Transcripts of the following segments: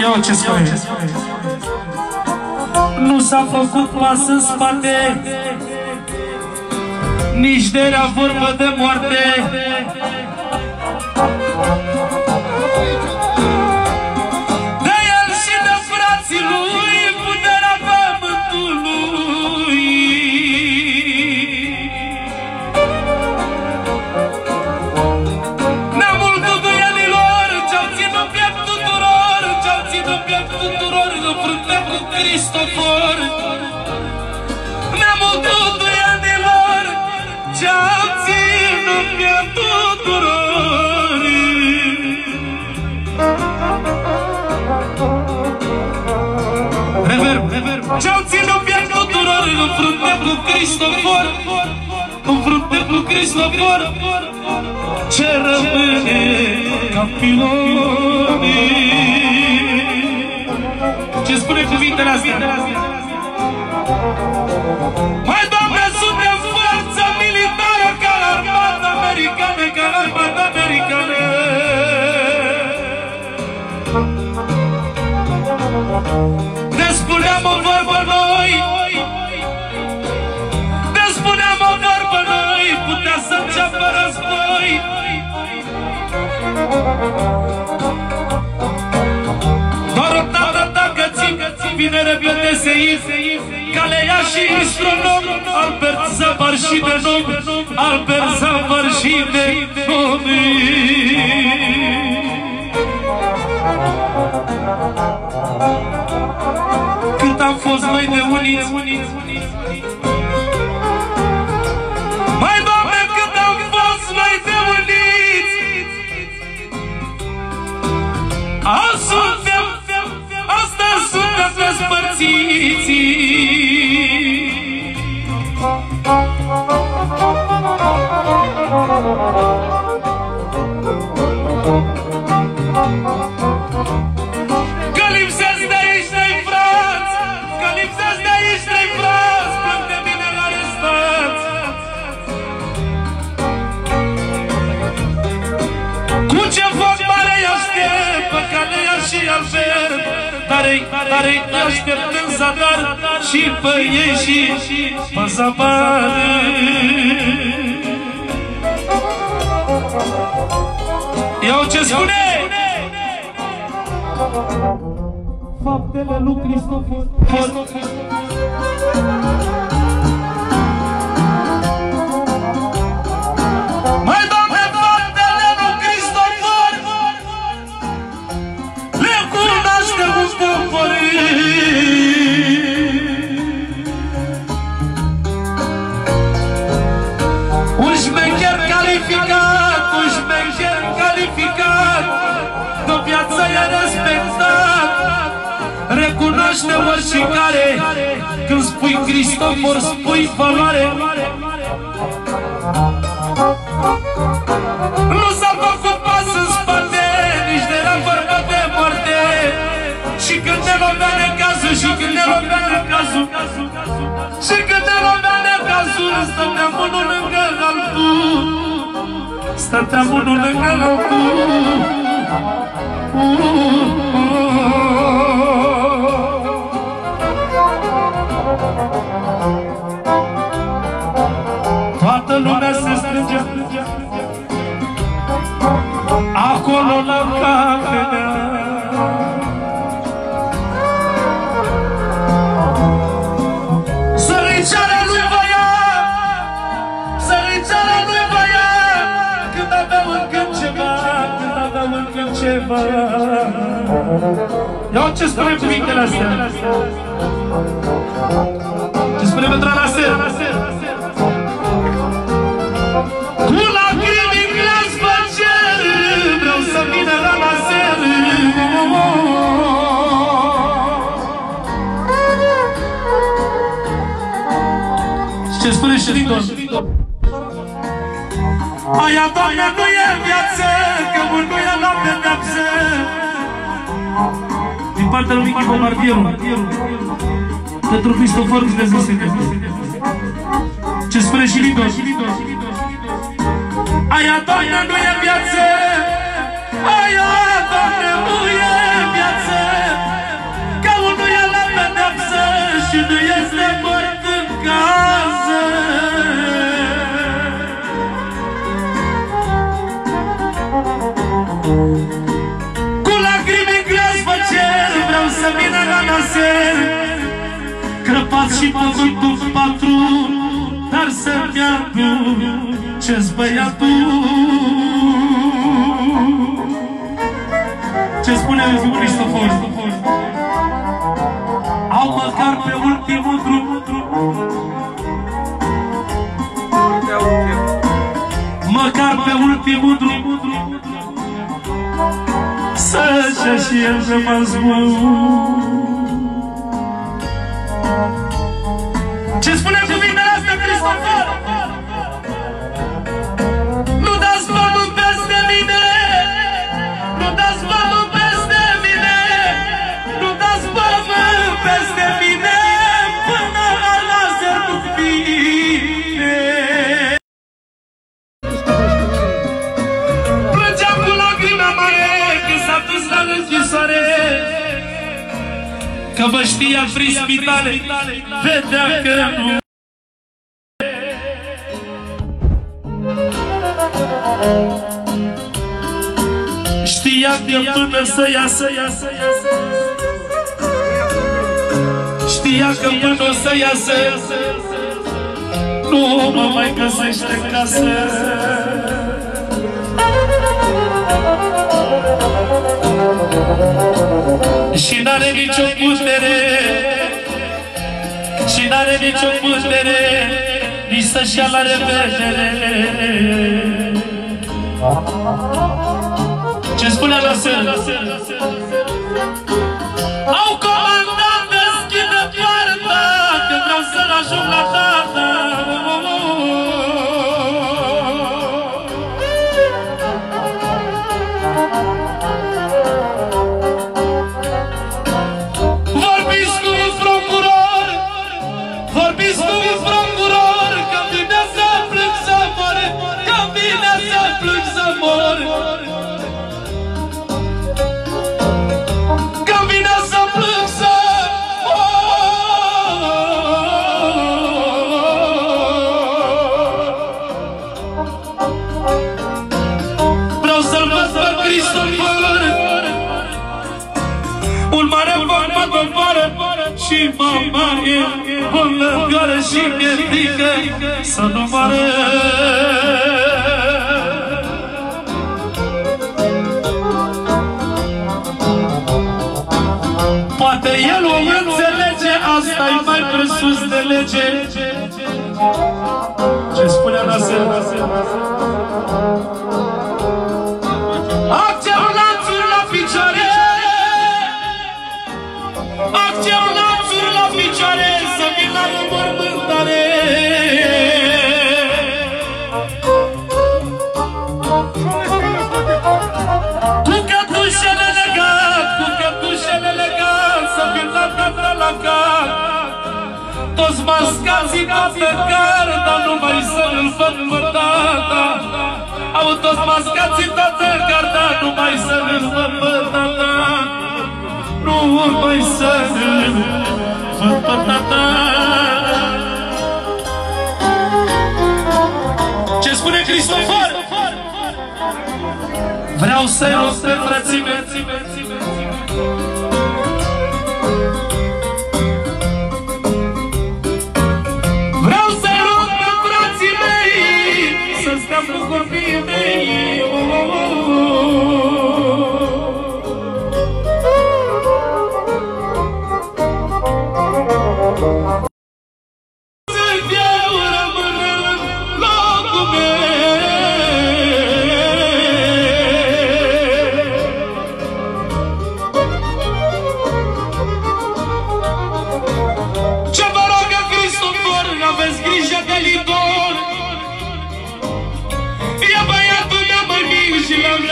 Ia ce spune. Nu s-a făcut pas în spate, nici de la vorbă de moarte. Cu Cristofor. Neamul tutuienilor, ce-au ținut piept tuturor. Reverb, reverb. Ce-au ținut piept tuturor, în frunte cu Cristofor. În frunte cu Cristofor. Ce rămâne ca pilonii Ce spune cuvintele astea? Mai doamne, suntem forța militară ca la armata americană, ca la armata americană Ne spuneam o vorbă noi Ne spuneam o vorbă noi Putea să înceapă război Vine repede se Calea și astronom Albert Zavar și de nom Albert Zavar și de nom. Cât am fost noi de uniți despărțiți Că Dar-i, dar-i aștept în zadar Și pe ei și pe zabar Iau ce spune! Faptele lui Cristofor. Mai viață e respectat Recunoaște oricare Când spui Cristofor spui valoare. Nu s-a făcut pas în spate Nici de la vorba de moarte. Și când ne lovea necazul Și când ne lovea necazul Și când ne lovea necazul Stăteam unul lângă altul. Stăteam unul lângă altul 啊。嗯嗯 ceva Ia ce spune cuvintele astea. Ce spune Petra la ser Cu lacrimi în glas vă cer Vreau să vină la laser Și ce spune și Riton? Aia, Doamne, nu e viață Că mânuia la pedeapsă Din partea lui Michi Bombardierul Pentru Cristofor Dumnezeu. Să Ce spune și Riton? Aia, Doamne, nu e viață. Aia, nu la naser Crăpat și pământul patru Dar să-mi aduc ce-s băiatul. Ce spune Cristofor? Au măcar pe ultimul drum. Măcar pe ultimul drum. Să-și și el rămas bun Că vă știa fri spitale Vedea că nu. Știa că până să iasă, iasă, iasă. Știa că până o să iasă Nu mă mai găsește în casă Și n-are nicio putere Și n-are nicio putere Nici să-și ia la revedere Ce spune la seară? Și mi-e frică Să nu moară Poate el o înțelege, asta e mai presus de lege. Ce spunea la seara Acția Toți mascații pe car Dar nu mai să-l văd pe tata Au toți mascații tată car Dar nu mai să-l văd pe tata Nu mai să-l văd pe tata Ce spune Cristofor? Vreau să-i rog pe frații mei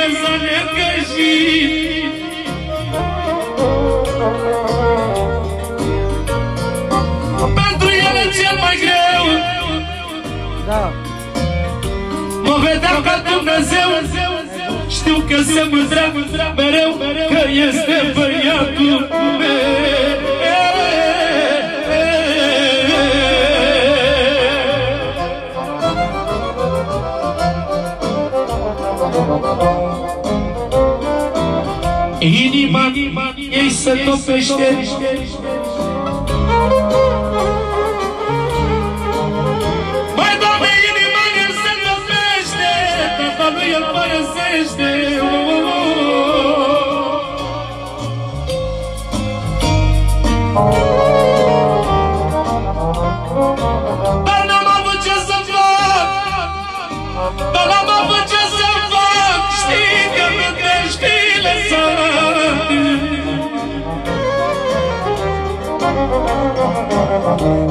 și l-am lăsat necăjit Pentru el e cel mai greu. Da. Mă vedea ca Dumnezeu. Știu că se mândrea mereu Că este băiatul meu Inima ei se topește Mai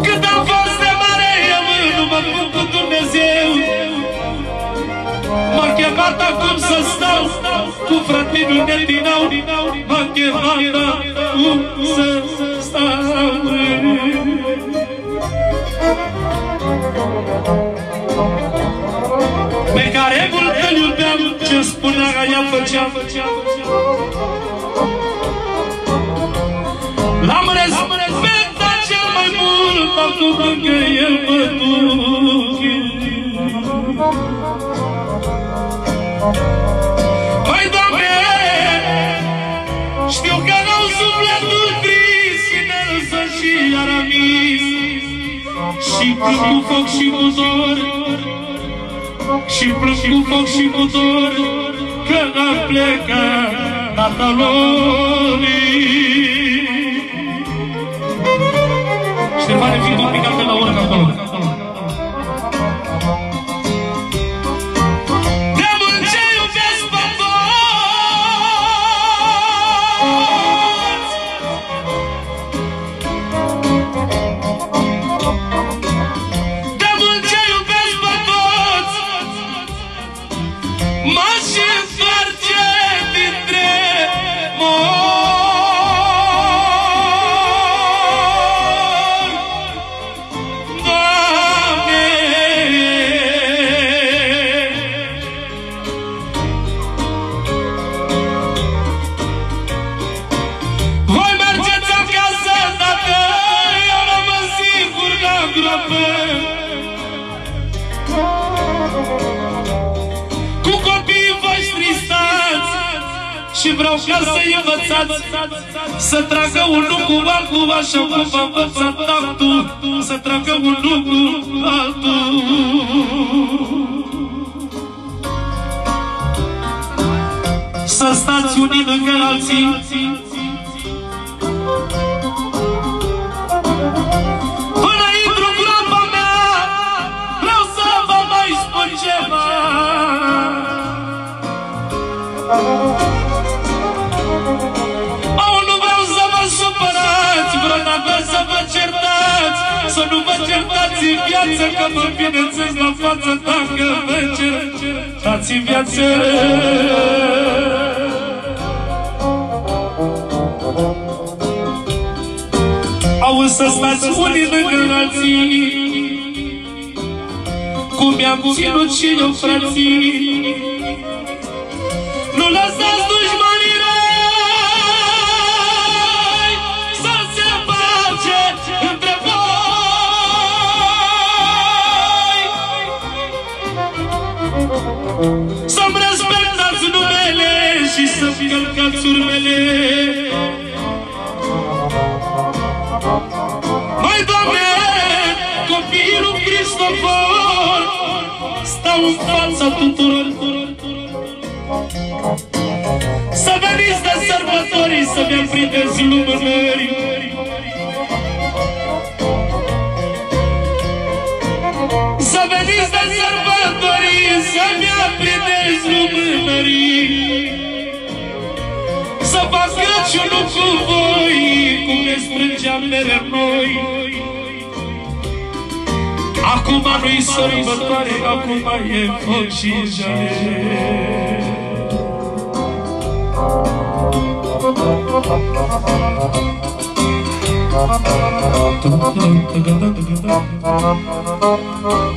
Cât am fost de mare eu nu mă pun cu Dumnezeu. M-a chemat acum să stau Cu frătinul de dinau M-a chemat acum să stau. Pe care mult îl iubeam Ce spunea că ea făcea L-am respectat cel mai mult Acum că el mă duce Păi, Doamne, știu că n-au sufletul trist Și ne lăsă și aramis Și plâng cu foc și cu dor Și plâng cu foc și cu dor Că a plecat tatălui Ștefane, se pare bien a picarme la bola. Învățați Să tragă unul cu altul Așa cum v-a învățat tatăl Să tragă unul cu altul. Să stați unii lângă alții. Până intru în groapa mea Vreau să vă mai spun ceva. Oh, nu vă certați în viață Că mă bineînțeles la față Dacă vă certați în viață. Auzi să stați unii lângă alții Cum mi-am ținut și eu frații. Nu lăsați dușmanii Să-mi respectați numele Și să-mi călcați urmele. Mai Doamne, copiii lui Cristofor Stau în fața tuturor. Să veniți de sărbători Să-mi aprindeți lumânări aprindeți lumânări Să fac Crăciunul cu voi Cum ne strângeam mereu noi. Acum nu-i sărbătoare Acum e foc și jale Au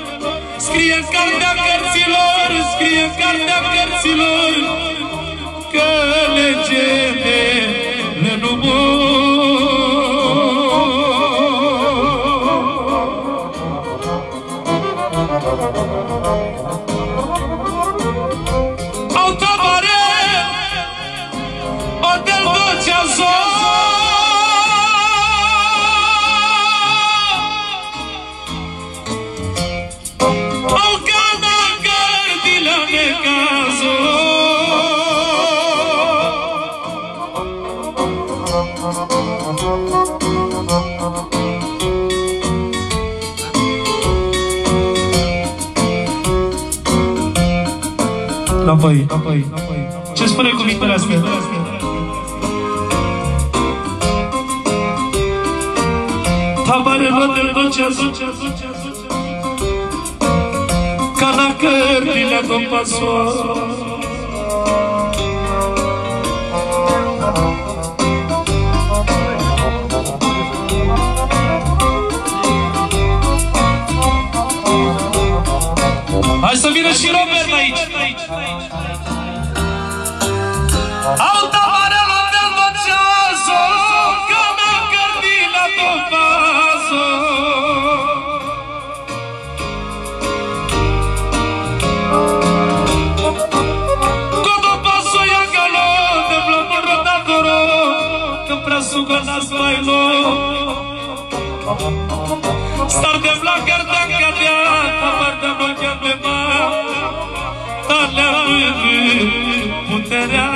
Scrie în cartea cărților Scrie în cartea cărților Că legendele nu mor Înapoi, înapoi, înapoi. Ce spune cuvintele astea? Tabarelor del doceazo Ca na cărnile don paso Hai să vină și Robert aici. Alta marelor del doceazo Ca na cărnile don paso Cuando paso ya calor de plomo rotadoro Que brazo ganas bailo Star de flacăr de cadea Tapar de blochean pe ma Tale puterea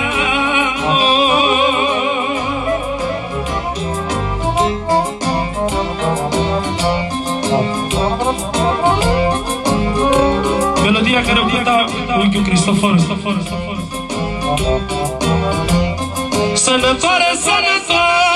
Melodia care o cânta unchiul Cristofor. Sănătoare, sănătoare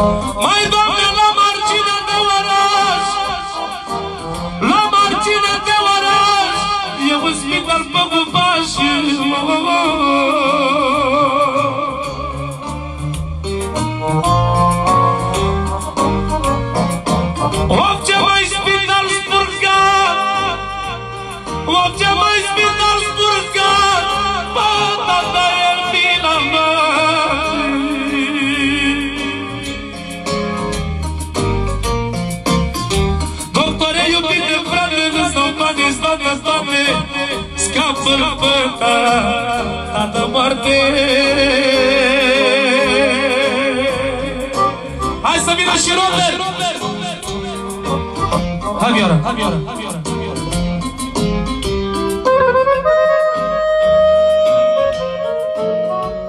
Mai Hai să vină și Robert! Hai, Vioara! Hai, Vioara!